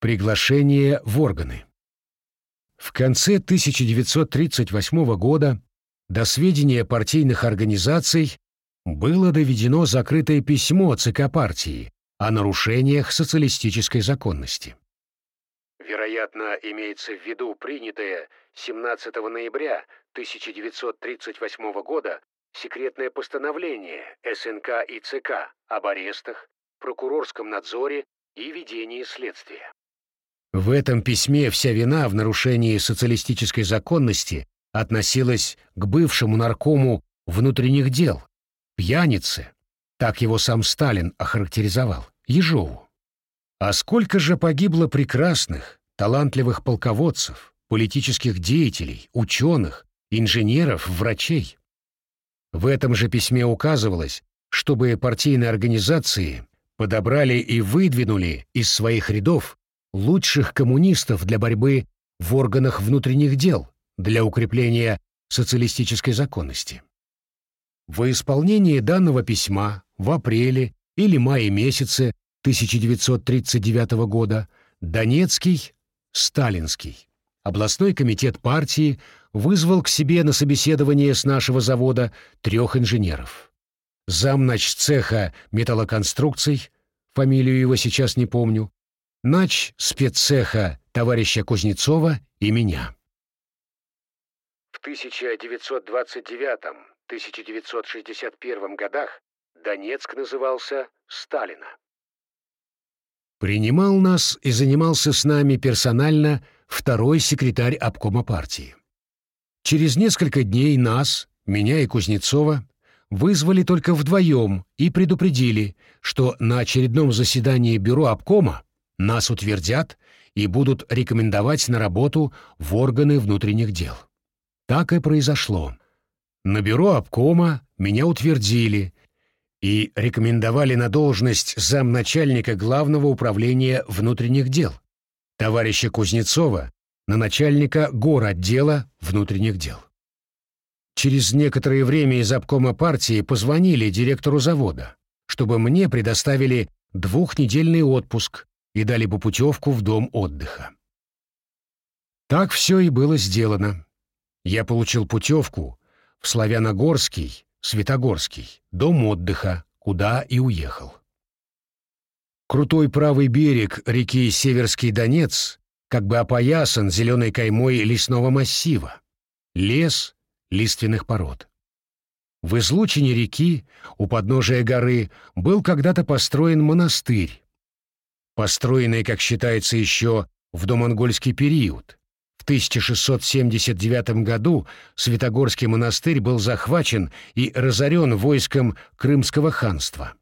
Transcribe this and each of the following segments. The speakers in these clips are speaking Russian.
Приглашение в органы. В конце 1938 года до сведения партийных организаций было доведено закрытое письмо ЦК партии о нарушениях социалистической законности. Вероятно, имеется в виду принятое 17 ноября 1938 года секретное постановление СНК и ЦК об арестах, прокурорском надзоре и ведении следствия. В этом письме вся вина в нарушении социалистической законности относилась к бывшему наркому внутренних дел, пьянице, так его сам Сталин охарактеризовал, Ежову. А сколько же погибло прекрасных, талантливых полководцев, политических деятелей, ученых, инженеров, врачей. В этом же письме указывалось, чтобы партийные организации подобрали и выдвинули из своих рядов лучших коммунистов для борьбы в органах внутренних дел, для укрепления социалистической законности. В исполнении данного письма в апреле или мае месяце 1939 года Донецкий, Сталинский, областной комитет партии вызвал к себе на собеседование с нашего завода трех инженеров. Замнач цеха металлоконструкций, фамилию его сейчас не помню, нач спеццеха товарища Кузнецова и меня. В 1929-1961 годах Донецк назывался Сталина. Принимал нас и занимался с нами персонально второй секретарь обкома партии. Через несколько дней нас, меня и Кузнецова, вызвали только вдвоем и предупредили, что на очередном заседании бюро обкома нас утвердят и будут рекомендовать на работу в органы внутренних дел. Так и произошло. На бюро обкома меня утвердили и рекомендовали на должность замначальника Главного управления внутренних дел, товарища Кузнецова на начальника городдела внутренних дел. Через некоторое время из обкома партии позвонили директору завода, чтобы мне предоставили двухнедельный отпуск и дали бы путевку в дом отдыха. Так все и было сделано. Я получил путевку в Славяногорский, Светогорский, дом отдыха, куда и уехал. Крутой правый берег реки Северский Донец как бы опоясан зеленой каймой лесного массива, лес лиственных пород. В излучине реки, у подножия горы, был когда-то построен монастырь, построенный, как считается, еще в домонгольский период. В 1679 году Святогорский монастырь был захвачен и разорен войском Крымского ханства.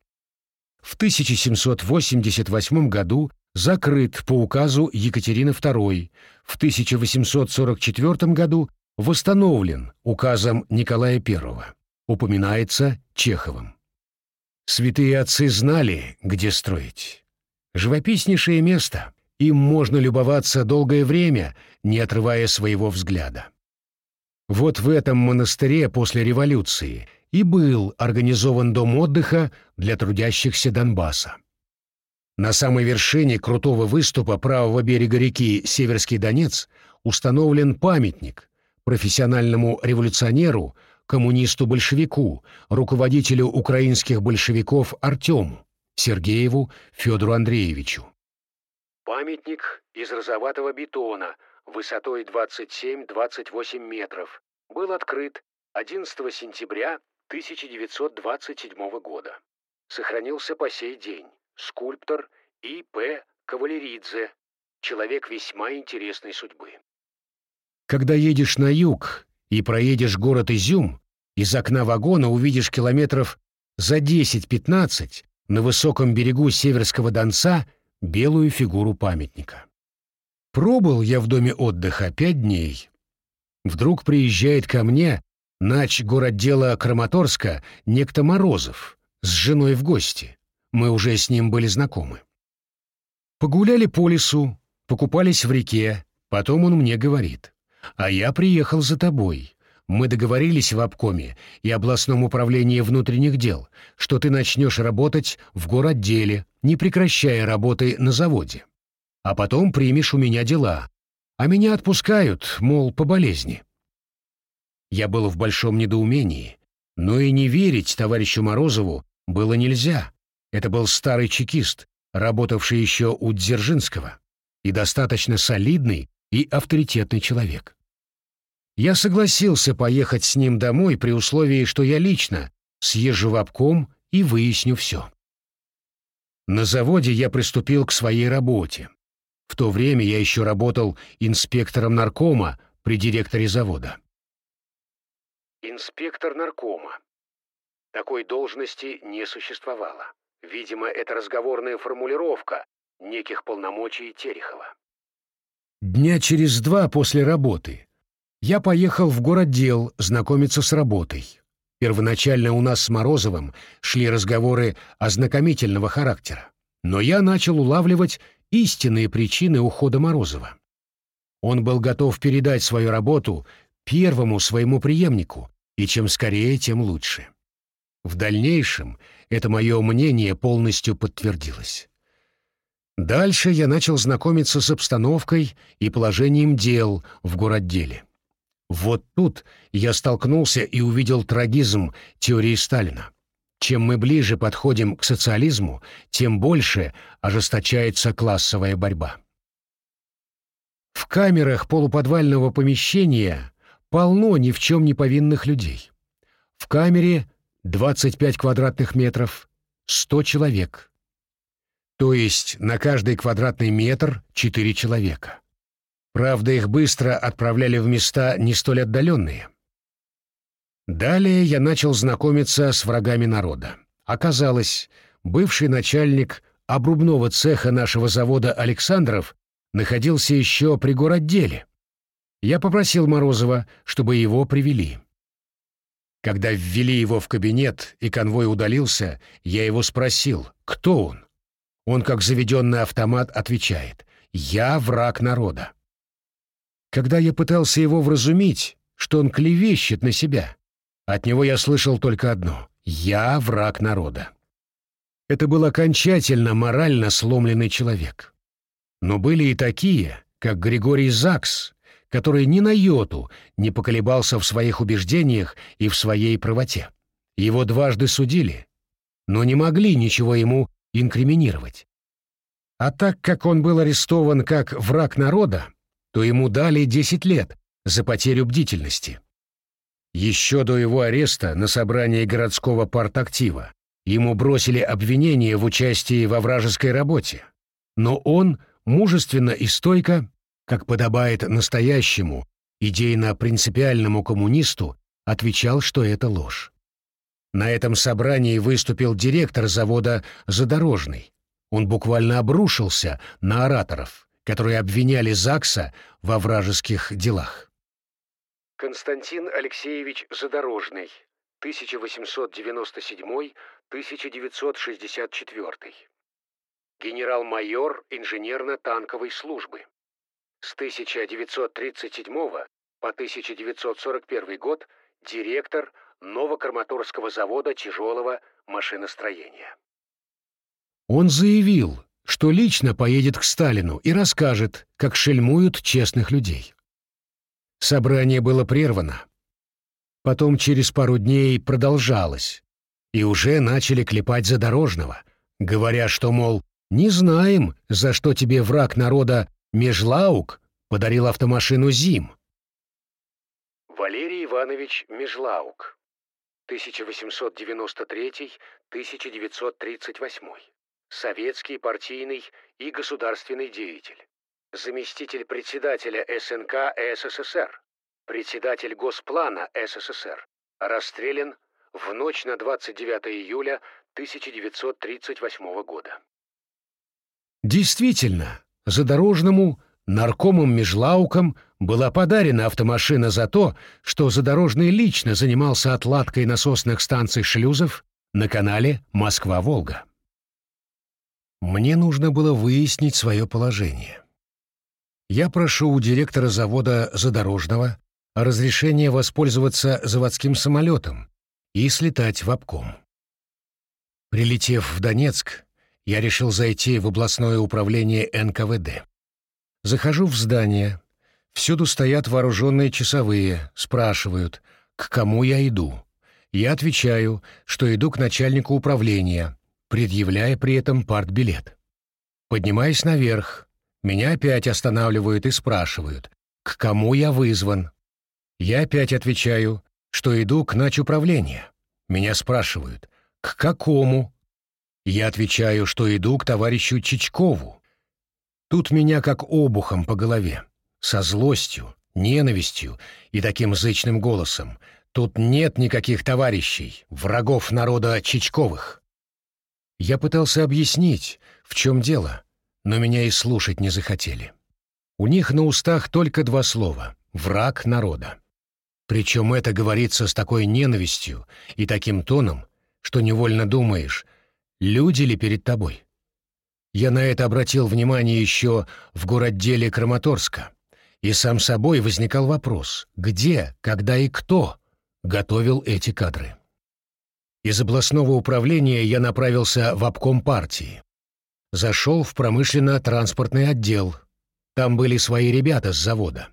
В 1788 году закрыт по указу Екатерины II, в 1844 году восстановлен указом Николая I, упоминается Чеховым. Святые отцы знали, где строить. Живописнейшее место. Им можно любоваться долгое время, не отрывая своего взгляда. Вот в этом монастыре после революции и был организован дом отдыха для трудящихся Донбасса. На самой вершине крутого выступа правого берега реки Северский Донец установлен памятник профессиональному революционеру, коммунисту-большевику, руководителю украинских большевиков Артему. Сергееву Федору Андреевичу. Памятник из розоватого бетона высотой 27-28 метров был открыт 11 сентября 1927 года. Сохранился по сей день. Скульптор И.П. Кавалеридзе. Человек весьма интересной судьбы. Когда едешь на юг и проедешь город Изюм, из окна вагона увидишь километров за 10-15 на высоком берегу Северского Донца белую фигуру памятника. Пробыл я в доме отдыха пять дней. Вдруг приезжает ко мне нач городдела Краматорска некто Морозов с женой в гости. Мы уже с ним были знакомы. Погуляли по лесу, покупались в реке, потом он мне говорит, «А я приехал за тобой. Мы договорились в обкоме и областном управлении внутренних дел, что ты начнешь работать в городделе, не прекращая работы на заводе. а потом примешь у меня дела. А меня отпускают, мол, по болезни. Я был в большом недоумении, но и не верить товарищу Морозову было нельзя. Это был старый чекист, работавший еще у Дзержинского, и достаточно солидный и авторитетный человек. Я согласился поехать с ним домой при условии, что я лично съезжу в обком и выясню все. На заводе я приступил к своей работе. В то время я еще работал инспектором наркома при директоре завода. Инспектор наркома. Такой должности не существовало. Видимо, это разговорная формулировка неких полномочий Терехова. Дня через два после работы я поехал в городдел знакомиться с работой. Первоначально у нас с Морозовым шли разговоры ознакомительного характера, но я начал улавливать истинные причины ухода Морозова. Он был готов передать свою работу первому своему преемнику, и чем скорее, тем лучше. В дальнейшем это мое мнение полностью подтвердилось. Дальше я начал знакомиться с обстановкой и положением дел в городделе. Вот тут я столкнулся и увидел трагизм теории Сталина. Чем мы ближе подходим к социализму, тем больше ожесточается классовая борьба. В камерах полуподвального помещения полно ни в чем не повинных людей. В камере 25 квадратных метров, 100 человек. То есть на каждый квадратный метр 4 человека. Правда, их быстро отправляли в места не столь отдаленные. Далее я начал знакомиться с врагами народа. Оказалось, бывший начальник обрубного цеха нашего завода Александров находился еще при городделе. Я попросил Морозова, чтобы его привели. Когда ввели его в кабинет и конвой удалился, я его спросил, кто он. Он, как заведенный автомат, отвечает «Я враг народа». Когда я пытался его вразумить, что он клевещет на себя, от него я слышал только одно — «Я враг народа». Это был окончательно морально сломленный человек. Но были и такие, как Григорий Закс, который ни на йоту не поколебался в своих убеждениях и в своей правоте. Его дважды судили, но не могли ничего ему инкриминировать. А так как он был арестован как враг народа, то ему дали 10 лет за потерю бдительности. Еще до его ареста на собрании городского партактива ему бросили обвинение в участии во вражеской работе, но он мужественно и стойко, как подобает настоящему, идейно-принципиальному коммунисту, отвечал, что это ложь. На этом собрании выступил директор завода «Задорожный». Он буквально обрушился на ораторов – которые обвиняли ЗАГСа во вражеских делах. Константин Алексеевич Задорожный, 1897-1964. Генерал-майор инженерно-танковой службы. С 1937 по 1941 год директор Новокарматорского завода тяжелого машиностроения. Он заявил, что лично поедет к Сталину и расскажет, как шельмуют честных людей. Собрание было прервано. Потом через пару дней продолжалось, и уже начали клепать задорожного, говоря, что, мол, не знаем, за что тебе враг народа Межлаук подарил автомашину «Зим». Валерий Иванович Межлаук, 1893-1938 советский партийный и государственный деятель, заместитель председателя СНК СССР, председатель Госплана СССР, расстрелян в ночь на 29 июля 1938 года. Действительно, задорожному наркомом Межлауком была подарена автомашина за то, что Задорожный лично занимался отладкой насосных станций шлюзов на канале Москва-Волга. Мне нужно было выяснить свое положение. Я прошу у директора завода Задорожного разрешения воспользоваться заводским самолетом и слетать в обком. Прилетев в Донецк, я решил зайти в областное управление НКВД. Захожу в здание. Всюду стоят вооруженные часовые, спрашивают, к кому я иду. Я отвечаю, что иду к начальнику управления, предъявляя при этом партбилет. Поднимаюсь наверх. Меня опять останавливают и спрашивают, к кому я вызван. Я опять отвечаю, что иду к начуправления. Меня спрашивают, к какому? Я отвечаю, что иду к товарищу Чичкову. Тут меня как обухом по голове, со злостью, ненавистью и таким зычным голосом. Тут нет никаких товарищей, врагов народа Чичковых. Я пытался объяснить, в чем дело, но меня и слушать не захотели. У них на устах только два слова — «враг народа». Причем это говорится с такой ненавистью и таким тоном, что невольно думаешь, люди ли перед тобой. Я на это обратил внимание еще в городделе Краматорска, и сам собой возникал вопрос, где, когда и кто готовил эти кадры. Из областного управления я направился в обком партии. Зашел в промышленно-транспортный отдел. Там были свои ребята с завода.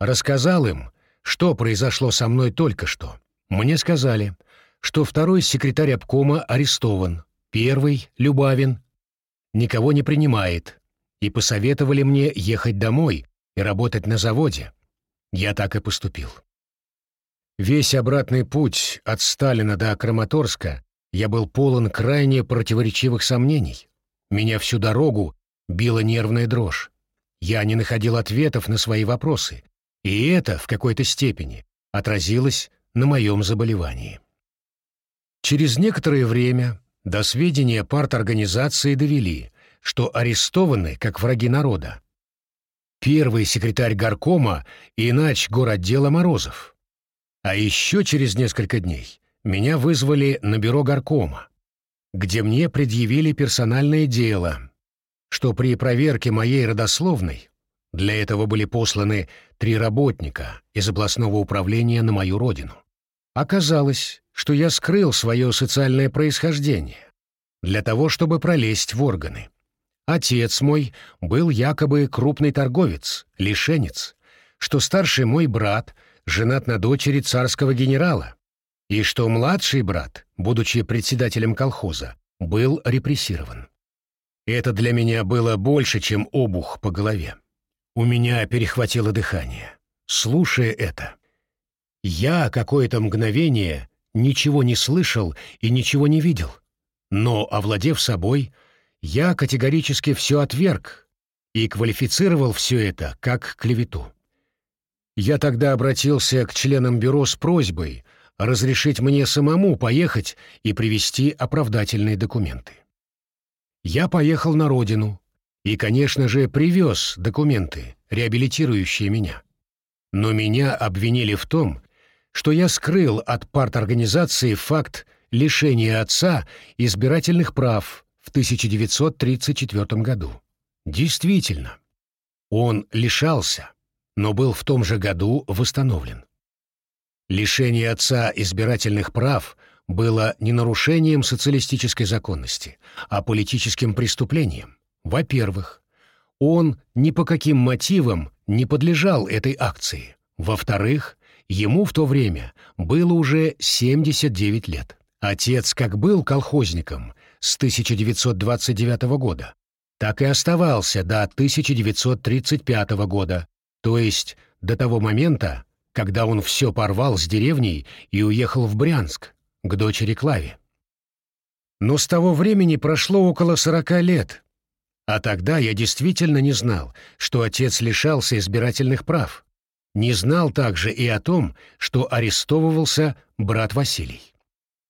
Рассказал им, что произошло со мной только что? Мне сказали, что второй секретарь обкома арестован, первый, Любавин, никого не принимает, и посоветовали мне ехать домой и работать на заводе. Я так и поступил. Весь обратный путь от Сталина до Краматорска я был полон крайне противоречивых сомнений. Меня всю дорогу била нервная дрожь. Я не находил ответов на свои вопросы, и это, в какой-то степени, отразилось на моем заболевании. Через некоторое время до сведения парторганизации довели, что арестованы как враги народа. Первый секретарь горкома и иначе городдела Морозов. А еще через несколько дней меня вызвали на бюро горкома, где мне предъявили персональное дело, что при проверке моей родословной для этого были посланы три работника из областного управления на мою родину. Оказалось, что я скрыл свое социальное происхождение для того, чтобы пролезть в органы. Отец мой был якобы крупный торговец, лишенец, что старший мой брат женат на дочери царского генерала, и что младший брат, будучи председателем колхоза, был репрессирован. Это для меня было больше, чем обух по голове. У меня перехватило дыхание. Слушая это, я какое-то мгновение ничего не слышал и ничего не видел. Но, овладев собой, я категорически все отверг и квалифицировал все это как клевету. Я тогда обратился к членам бюро с просьбой разрешить мне самому поехать и привезти оправдательные документы. Я поехал на родину, и, конечно же, привез документы, реабилитирующие меня. Но меня обвинили в том, что я скрыл от парторганизации факт лишения отца избирательных прав в 1934 году. Действительно, он лишался, но был в том же году восстановлен. Лишение отца избирательных прав было не нарушением социалистической законности, а политическим преступлением. Во-первых, он ни по каким мотивам не подлежал этой акции. Во-вторых, ему в то время было уже 79 лет. Отец как был колхозником с 1929 года, так и оставался до 1935 года, то есть до того момента, когда он все порвал с деревней и уехал в Брянск, к дочери Клаве. Но с того времени прошло около 40 лет, а тогда я действительно не знал, что отец лишался избирательных прав. Не знал также и о том, что арестовывался брат Василий.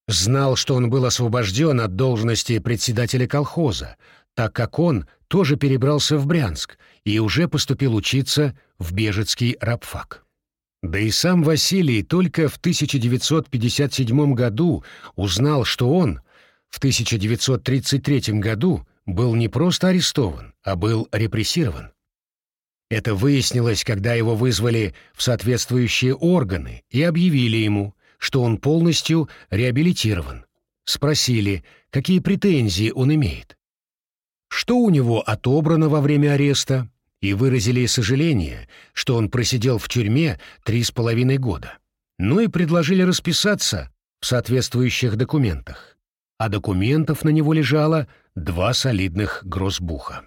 Знал, что он был освобожден от должности председателя колхоза, так как он тоже перебрался в Брянск и уже поступил учиться в Бежецкий рабфак. Да и сам Василий только в 1957 году узнал, что он в 1933 году был не просто арестован, а был репрессирован. Это выяснилось, когда его вызвали в соответствующие органы и объявили ему, что он полностью реабилитирован. Спросили, какие претензии он имеет. Что у него отобрано во время ареста и выразили сожаление, что он просидел в тюрьме три с половиной года. Ну и предложили расписаться в соответствующих документах. А документов на него лежало два солидных гроссбуха.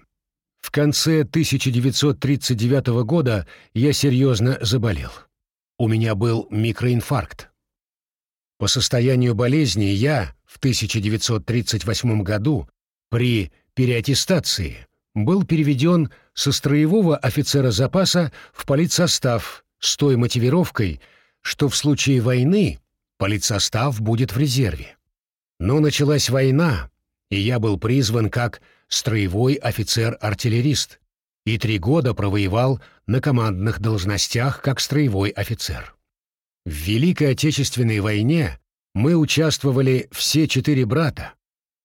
В конце 1939 года я серьезно заболел. У меня был микроинфаркт. По состоянию болезни я в 1938 году при переаттестации был переведен со строевого офицера запаса в политсостав с той мотивировкой, что в случае войны политсостав будет в резерве. Но началась война, и я был призван как строевой офицер-артиллерист и три года провоевал на командных должностях как строевой офицер. В Великой Отечественной войне мы участвовали все четыре брата.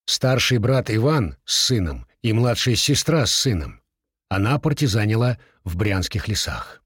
Старший брат Иван с сыном и младшая сестра с сыном. Она партизанила в Брянских лесах.